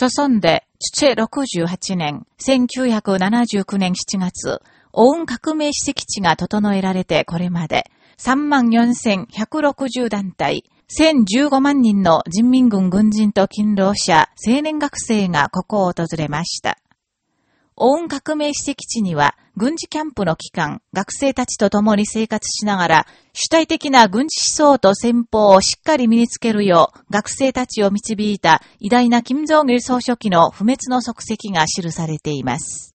著村で、父68年、1979年7月、オウン革命史跡地が整えられてこれまで、34,160団体、1015万人の人民軍軍人と勤労者、青年学生がここを訪れました。オウン革命史跡地には、軍事キャンプの期間、学生たちと共に生活しながら、主体的な軍事思想と戦法をしっかり身につけるよう、学生たちを導いた偉大な金正義総書記の不滅の足跡が記されています。